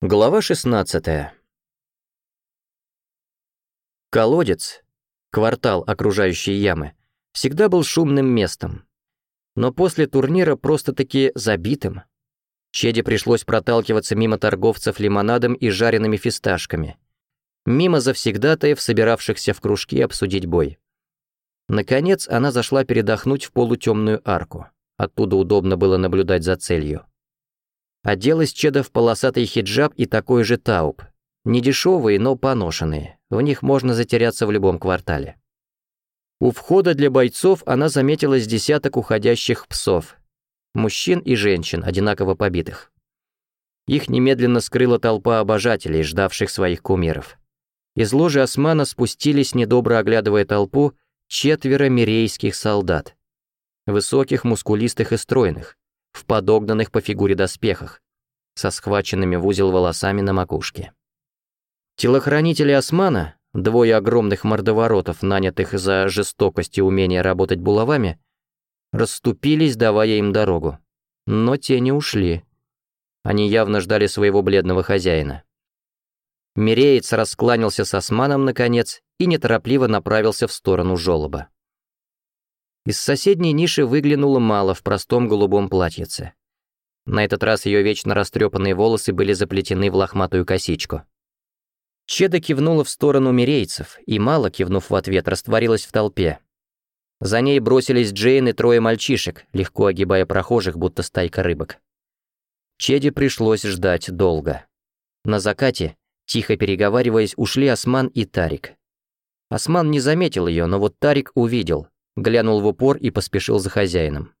Глава 16. Колодец, квартал окружающей ямы, всегда был шумным местом. Но после турнира просто-таки забитым. Чеде пришлось проталкиваться мимо торговцев лимонадом и жареными фисташками. Мимо завсегдатаев, собиравшихся в кружки обсудить бой. Наконец она зашла передохнуть в полутемную арку. Оттуда удобно было наблюдать за целью. Оделась Чеда в полосатый хиджаб и такой же тауп. Не дешевые, но поношенные. В них можно затеряться в любом квартале. У входа для бойцов она заметила с десяток уходящих псов. Мужчин и женщин, одинаково побитых. Их немедленно скрыла толпа обожателей, ждавших своих кумиров. Из ложи османа спустились, недобро оглядывая толпу, четверо мирейских солдат. Высоких, мускулистых и стройных, в подогнанных по фигуре доспехах, со схваченными в узел волосами на макушке. Телохранители османа, двое огромных мордоворотов, нанятых за жестокость и умение работать булавами, расступились, давая им дорогу. Но те не ушли. Они явно ждали своего бледного хозяина. Миреец раскланялся с османом, наконец, и неторопливо направился в сторону жолоба. Из соседней ниши выглянула мало в простом голубом платьице. На этот раз ее вечно растрепанные волосы были заплетены в лохматую косичку. Чеда кивнула в сторону мирейцев, и мало кивнув в ответ, растворилась в толпе. За ней бросились Джейн и трое мальчишек, легко огибая прохожих, будто стайка рыбок. Чеде пришлось ждать долго. На закате, тихо переговариваясь, ушли Осман и Тарик. Осман не заметил ее, но вот Тарик увидел глянул в упор и поспешил за хозяином.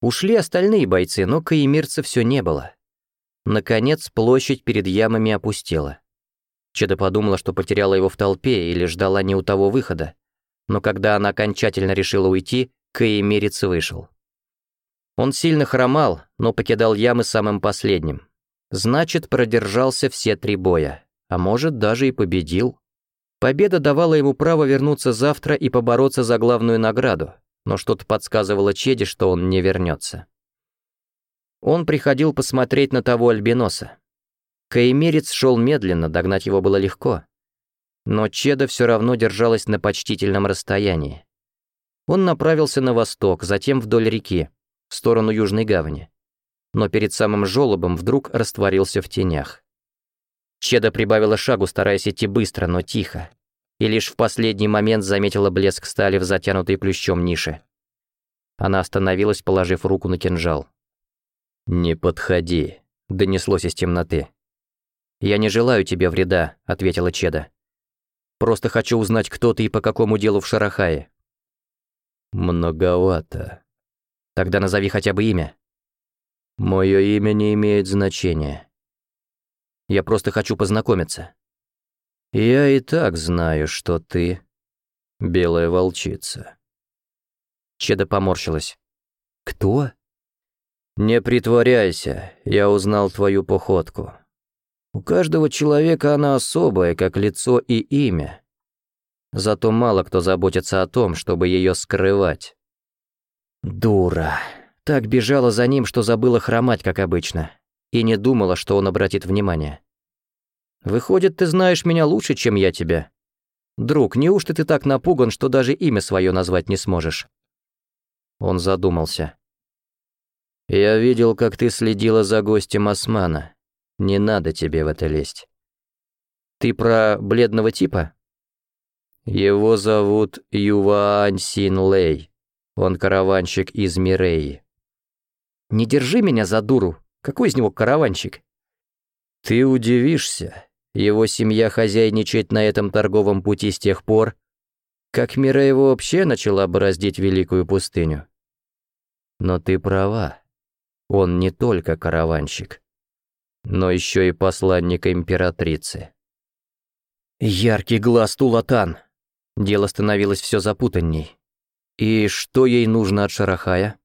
Ушли остальные бойцы, но каемирца все не было. Наконец, площадь перед ямами опустела. Чеда подумала, что потеряла его в толпе или ждала не у того выхода, но когда она окончательно решила уйти, каемирец вышел. Он сильно хромал, но покидал ямы самым последним. Значит, продержался все три боя, а может, даже и победил. Победа давала ему право вернуться завтра и побороться за главную награду, но что-то подсказывало Чеди, что он не вернется. Он приходил посмотреть на того альбиноса. Каимерец шел медленно, догнать его было легко. Но Чеда все равно держалась на почтительном расстоянии. Он направился на восток, затем вдоль реки, в сторону Южной гавани. Но перед самым жёлобом вдруг растворился в тенях. Чеда прибавила шагу, стараясь идти быстро, но тихо, и лишь в последний момент заметила блеск стали в затянутой плющом нише. Она остановилась, положив руку на кинжал. «Не подходи», — донеслось из темноты. «Я не желаю тебе вреда», — ответила Чеда. «Просто хочу узнать, кто ты и по какому делу в Шарахае». «Многовато». «Тогда назови хотя бы имя». Мое имя не имеет значения», я просто хочу познакомиться». «Я и так знаю, что ты...» «Белая волчица». Чеда поморщилась. «Кто?» «Не притворяйся, я узнал твою походку. У каждого человека она особая, как лицо и имя. Зато мало кто заботится о том, чтобы ее скрывать». «Дура. Так бежала за ним, что забыла хромать, как обычно и не думала, что он обратит внимание. «Выходит, ты знаешь меня лучше, чем я тебя. Друг, неужто ты так напуган, что даже имя свое назвать не сможешь?» Он задумался. «Я видел, как ты следила за гостем Османа. Не надо тебе в это лезть». «Ты про бледного типа?» «Его зовут Юваань Синлэй. Он караванщик из Миреи». «Не держи меня за дуру», какой из него караванщик? Ты удивишься. Его семья хозяйничает на этом торговом пути с тех пор, как мира его вообще начала бороздить Великую пустыню. Но ты права. Он не только караванщик, но еще и посланник императрицы. Яркий глаз Тулатан. Дело становилось все запутанней. И что ей нужно от Шарахая?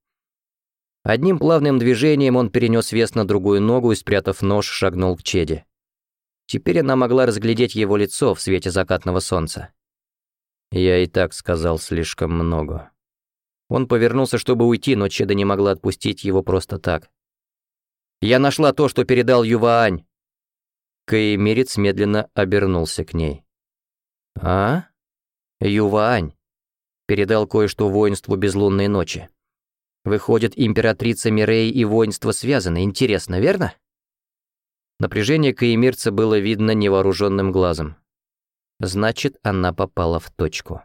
Одним плавным движением он перенёс вес на другую ногу и, спрятав нож, шагнул к Чеде. Теперь она могла разглядеть его лицо в свете закатного солнца. «Я и так сказал слишком много». Он повернулся, чтобы уйти, но Чеда не могла отпустить его просто так. «Я нашла то, что передал Юваань!» Каемирец медленно обернулся к ней. «А? Юваань?» Передал кое-что воинству безлунной ночи. Выходит, императрица Мирей и воинство связаны. Интересно, верно? Напряжение каемирца было видно невооруженным глазом. Значит, она попала в точку.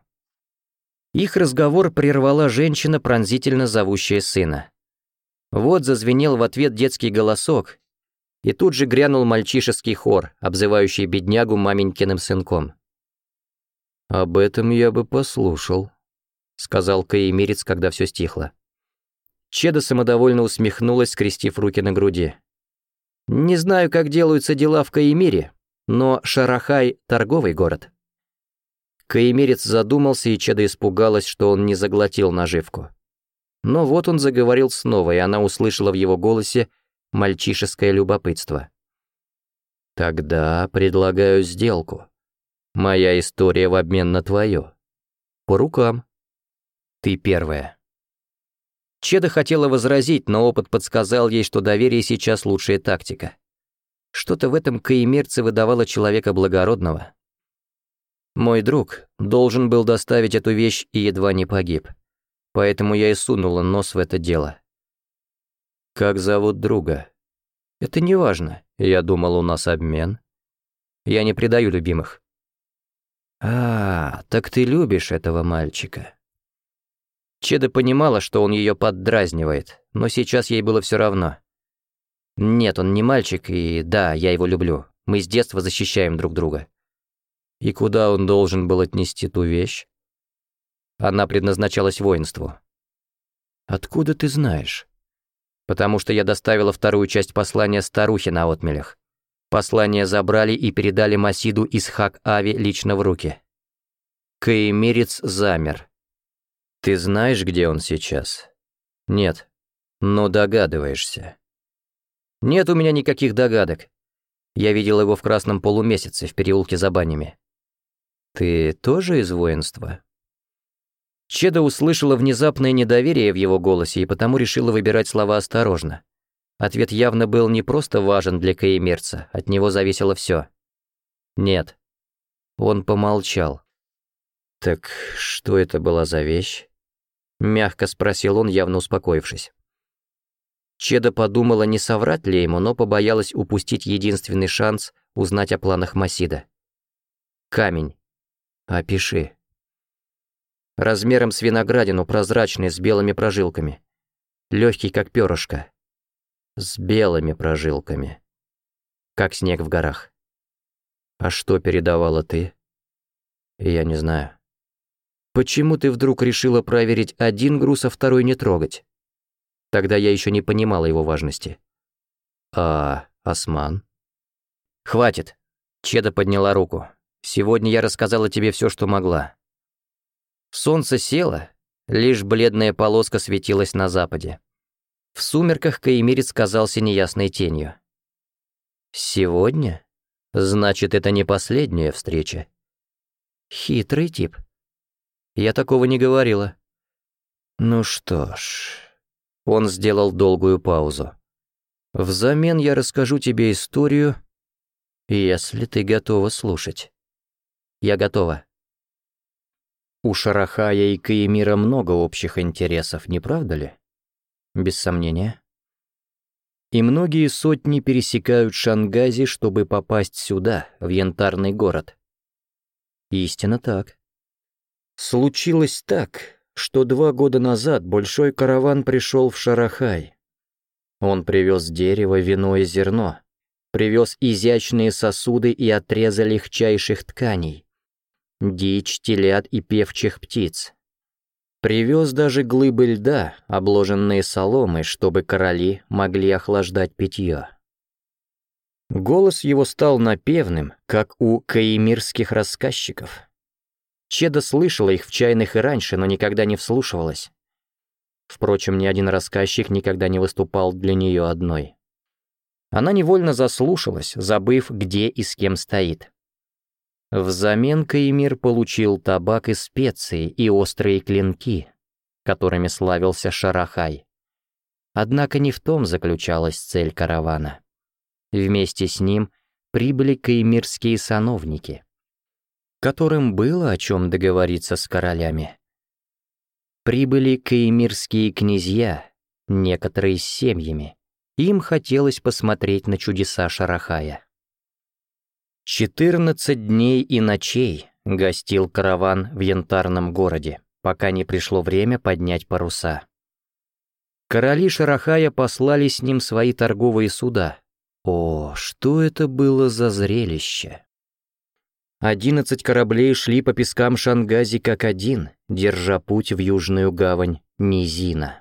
Их разговор прервала женщина, пронзительно зовущая сына. Вот зазвенел в ответ детский голосок, и тут же грянул мальчишеский хор, обзывающий беднягу маменькиным сынком. «Об этом я бы послушал», — сказал Каемирец, когда все стихло. Чеда самодовольно усмехнулась, скрестив руки на груди. «Не знаю, как делаются дела в Каимире, но Шарахай — торговый город». Каимирец задумался, и Чеда испугалась, что он не заглотил наживку. Но вот он заговорил снова, и она услышала в его голосе мальчишеское любопытство. «Тогда предлагаю сделку. Моя история в обмен на твою. По рукам. Ты первая». Чеда хотела возразить, но опыт подсказал ей, что доверие сейчас лучшая тактика. Что-то в этом каимерце выдавало человека благородного. Мой друг должен был доставить эту вещь и едва не погиб. Поэтому я и сунула нос в это дело. «Как зовут друга?» «Это не важно. Я думал, у нас обмен. Я не предаю любимых». «А, так ты любишь этого мальчика». Чеда понимала, что он ее поддразнивает, но сейчас ей было все равно. «Нет, он не мальчик, и да, я его люблю. Мы с детства защищаем друг друга». «И куда он должен был отнести ту вещь?» Она предназначалась воинству. «Откуда ты знаешь?» «Потому что я доставила вторую часть послания старухе на отмелях. Послание забрали и передали Масиду из Хак-Ави лично в руки». Каимирец замер. Ты знаешь, где он сейчас? Нет. Но догадываешься. Нет у меня никаких догадок. Я видел его в красном полумесяце в переулке за банями. Ты тоже из воинства? Чеда услышала внезапное недоверие в его голосе и потому решила выбирать слова осторожно. Ответ явно был не просто важен для Каемерца, от него зависело все. Нет. Он помолчал. Так что это была за вещь? Мягко спросил он, явно успокоившись. Чеда подумала, не соврать ли ему, но побоялась упустить единственный шанс узнать о планах Масида. «Камень. Опиши». Размером с виноградину, прозрачный, с белыми прожилками. Легкий, как перышко. С белыми прожилками. Как снег в горах. А что передавала ты? Я не знаю. Почему ты вдруг решила проверить один груз, а второй не трогать? Тогда я еще не понимала его важности. А, Осман? Хватит. Чеда подняла руку. Сегодня я рассказала тебе все, что могла. Солнце село, лишь бледная полоска светилась на западе. В сумерках Каимирец казался неясной тенью. «Сегодня? Значит, это не последняя встреча». «Хитрый тип», я такого не говорила». «Ну что ж...» Он сделал долгую паузу. «Взамен я расскажу тебе историю, если ты готова слушать». «Я готова». У Шарахая и Каемира много общих интересов, не правда ли? Без сомнения. И многие сотни пересекают Шангази, чтобы попасть сюда, в янтарный город. Истинно так. Случилось так, что два года назад большой караван пришел в Шарахай. Он привез дерево, вино и зерно. Привез изящные сосуды и отрезы легчайших тканей. Дичь, телят и певчих птиц. Привез даже глыбы льда, обложенные соломой, чтобы короли могли охлаждать питье. Голос его стал напевным, как у каимирских рассказчиков. Чеда слышала их в чайных и раньше, но никогда не вслушивалась. Впрочем, ни один рассказчик никогда не выступал для нее одной. Она невольно заслушалась, забыв, где и с кем стоит. Взамен Каимир получил табак и специи, и острые клинки, которыми славился Шарахай. Однако не в том заключалась цель каравана. Вместе с ним прибыли каимирские сановники — которым было о чем договориться с королями. Прибыли каимирские князья, некоторые с семьями. Им хотелось посмотреть на чудеса Шарахая. 14 дней и ночей гостил караван в янтарном городе, пока не пришло время поднять паруса. Короли Шарахая послали с ним свои торговые суда. О, что это было за зрелище! Одиннадцать кораблей шли по пескам Шангази как один, держа путь в южную гавань Низина.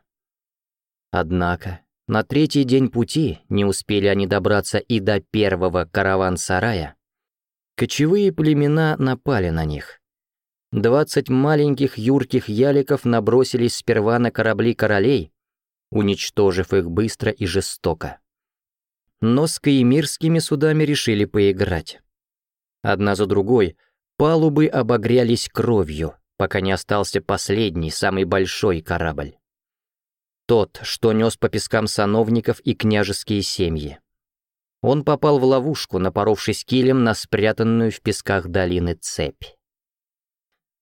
Однако, на третий день пути не успели они добраться и до первого караван-сарая. Кочевые племена напали на них. Двадцать маленьких юрких яликов набросились сперва на корабли королей, уничтожив их быстро и жестоко. Но с каимирскими судами решили поиграть. Одна за другой палубы обогрялись кровью, пока не остался последний, самый большой корабль. Тот, что нес по пескам сановников и княжеские семьи. Он попал в ловушку, напоровшись килем на спрятанную в песках долины цепь.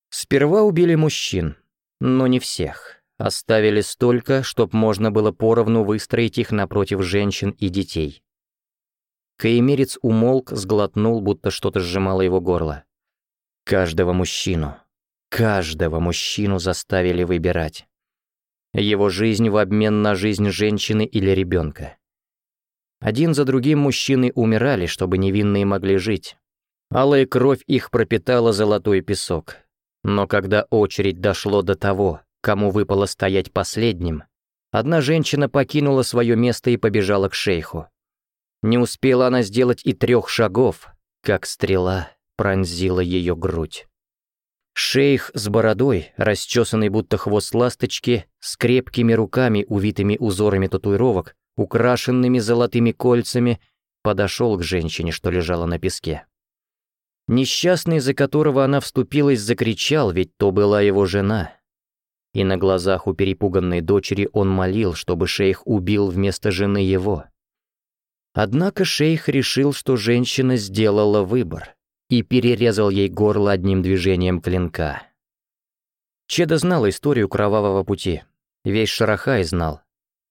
Сперва убили мужчин, но не всех. Оставили столько, чтоб можно было поровну выстроить их напротив женщин и детей. Каимерец умолк, сглотнул, будто что-то сжимало его горло. Каждого мужчину, каждого мужчину заставили выбирать. Его жизнь в обмен на жизнь женщины или ребенка. Один за другим мужчины умирали, чтобы невинные могли жить. Алая кровь их пропитала золотой песок. Но когда очередь дошло до того, кому выпало стоять последним, одна женщина покинула свое место и побежала к шейху. Не успела она сделать и трех шагов, как стрела пронзила ее грудь. Шейх с бородой, расчесанный будто хвост ласточки, с крепкими руками, увитыми узорами татуировок, украшенными золотыми кольцами, подошел к женщине, что лежала на песке. Несчастный, за которого она вступилась, закричал, ведь то была его жена. И на глазах у перепуганной дочери он молил, чтобы шейх убил вместо жены его. Однако шейх решил, что женщина сделала выбор, и перерезал ей горло одним движением клинка. Чеда знал историю Кровавого Пути. Весь Шарахай знал.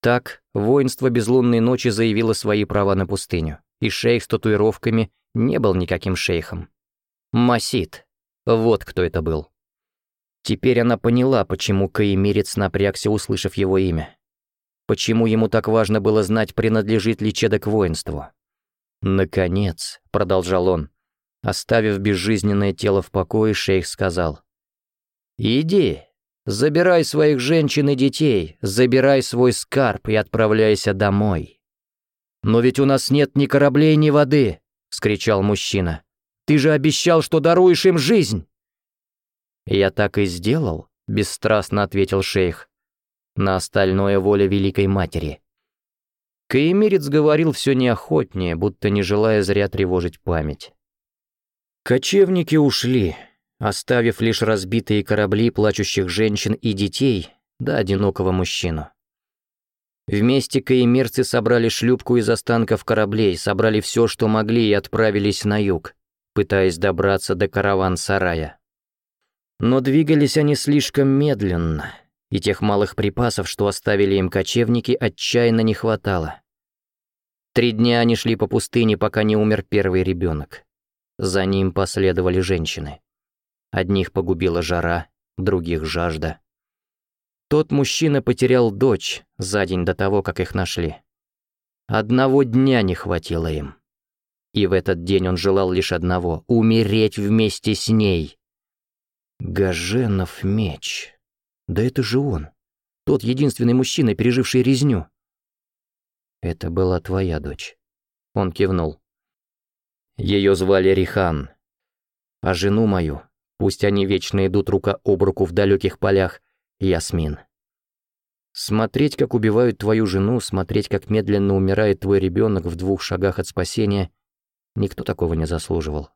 Так, воинство Безлунной Ночи заявило свои права на пустыню, и шейх с татуировками не был никаким шейхом. Масид. Вот кто это был. Теперь она поняла, почему Каимирец напрягся, услышав его имя. Почему ему так важно было знать, принадлежит ли Чеда к воинству? «Наконец», — продолжал он, оставив безжизненное тело в покое, шейх сказал. «Иди, забирай своих женщин и детей, забирай свой скарб и отправляйся домой». «Но ведь у нас нет ни кораблей, ни воды», — скричал мужчина. «Ты же обещал, что даруешь им жизнь!» «Я так и сделал», — бесстрастно ответил шейх на остальное воля Великой Матери. Каемирец говорил все неохотнее, будто не желая зря тревожить память. Кочевники ушли, оставив лишь разбитые корабли плачущих женщин и детей, да одинокого мужчину. Вместе каемирцы собрали шлюпку из останков кораблей, собрали все, что могли, и отправились на юг, пытаясь добраться до караван-сарая. Но двигались они слишком медленно — и тех малых припасов, что оставили им кочевники, отчаянно не хватало. Три дня они шли по пустыне, пока не умер первый ребенок. За ним последовали женщины. Одних погубила жара, других жажда. Тот мужчина потерял дочь за день до того, как их нашли. Одного дня не хватило им. И в этот день он желал лишь одного — умереть вместе с ней. Гаженов меч. Да это же он. Тот единственный мужчина, переживший резню. Это была твоя дочь. Он кивнул. Ее звали Рихан. А жену мою, пусть они вечно идут рука об руку в далеких полях, Ясмин. Смотреть, как убивают твою жену, смотреть, как медленно умирает твой ребенок в двух шагах от спасения, никто такого не заслуживал.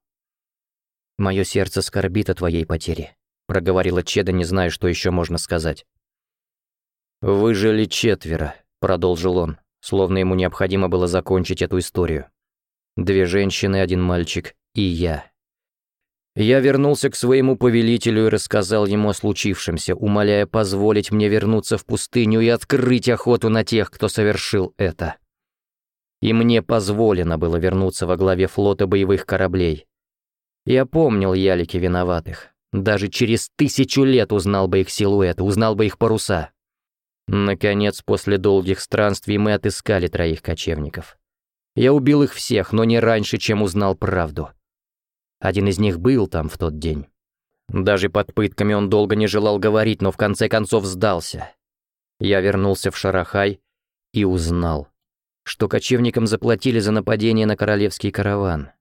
Мое сердце скорбит о твоей потере проговорила Чеда, не зная, что еще можно сказать. «Выжили четверо», — продолжил он, словно ему необходимо было закончить эту историю. «Две женщины, один мальчик и я». Я вернулся к своему повелителю и рассказал ему о случившемся, умоляя позволить мне вернуться в пустыню и открыть охоту на тех, кто совершил это. И мне позволено было вернуться во главе флота боевых кораблей. Я помнил ялики виноватых, даже через тысячу лет узнал бы их силуэт, узнал бы их паруса. Наконец, после долгих странствий мы отыскали троих кочевников. Я убил их всех, но не раньше, чем узнал правду. Один из них был там в тот день. Даже под пытками он долго не желал говорить, но в конце концов сдался. Я вернулся в Шарахай и узнал, что кочевникам заплатили за нападение на королевский караван.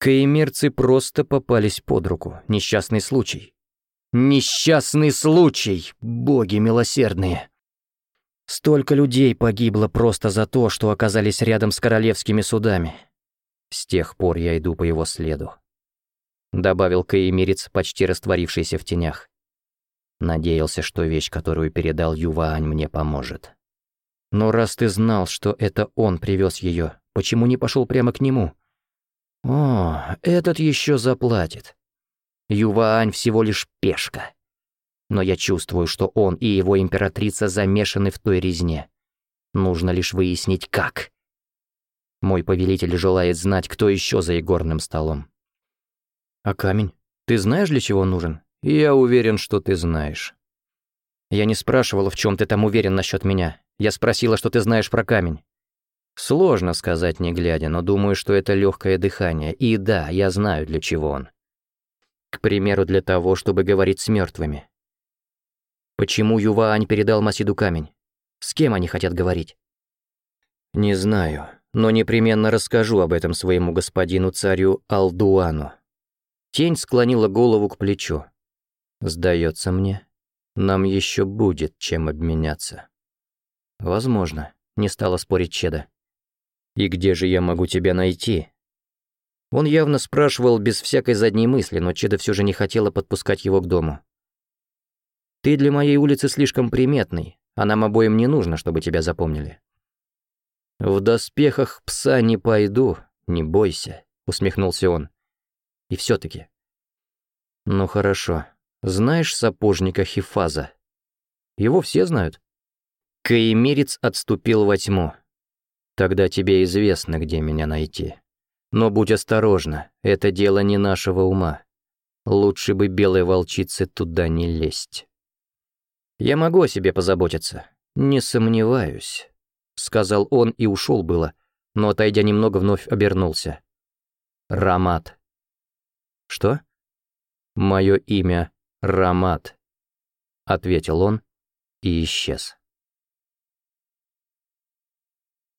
Каимирцы просто попались под руку. Несчастный случай. Несчастный случай, боги милосердные. Столько людей погибло просто за то, что оказались рядом с королевскими судами. С тех пор я иду по его следу. Добавил Каимирец, почти растворившийся в тенях. Надеялся, что вещь, которую передал Юваань, мне поможет. Но раз ты знал, что это он привез ее, почему не пошел прямо к нему? О, этот еще заплатит. Юваань всего лишь пешка. Но я чувствую, что он и его императрица замешаны в той резне. Нужно лишь выяснить, как. Мой повелитель желает знать, кто еще за игорным столом. А камень? Ты знаешь, для чего нужен? Я уверен, что ты знаешь. Я не спрашивала, в чем ты там уверен насчет меня. Я спросила, что ты знаешь про камень. Сложно сказать, не глядя, но думаю, что это легкое дыхание, и да, я знаю, для чего он. К примеру, для того, чтобы говорить с мертвыми. Почему Юваань передал Масиду камень? С кем они хотят говорить? Не знаю, но непременно расскажу об этом своему господину-царю Алдуану. Тень склонила голову к плечу. Сдается мне, нам еще будет чем обменяться. Возможно, не стала спорить Чеда. «И где же я могу тебя найти?» Он явно спрашивал без всякой задней мысли, но Чеда все же не хотела подпускать его к дому. «Ты для моей улицы слишком приметный, а нам обоим не нужно, чтобы тебя запомнили». «В доспехах пса не пойду, не бойся», — усмехнулся он. «И все-таки». «Ну хорошо. Знаешь сапожника Хифаза?» «Его все знают?» Каимирец отступил во тьму. Тогда тебе известно, где меня найти. Но будь осторожна, это дело не нашего ума. Лучше бы белой волчице туда не лезть. Я могу о себе позаботиться, не сомневаюсь, сказал он и ушел было, но отойдя немного вновь обернулся. Рамат. Что? Мое имя Рамат, ответил он и исчез.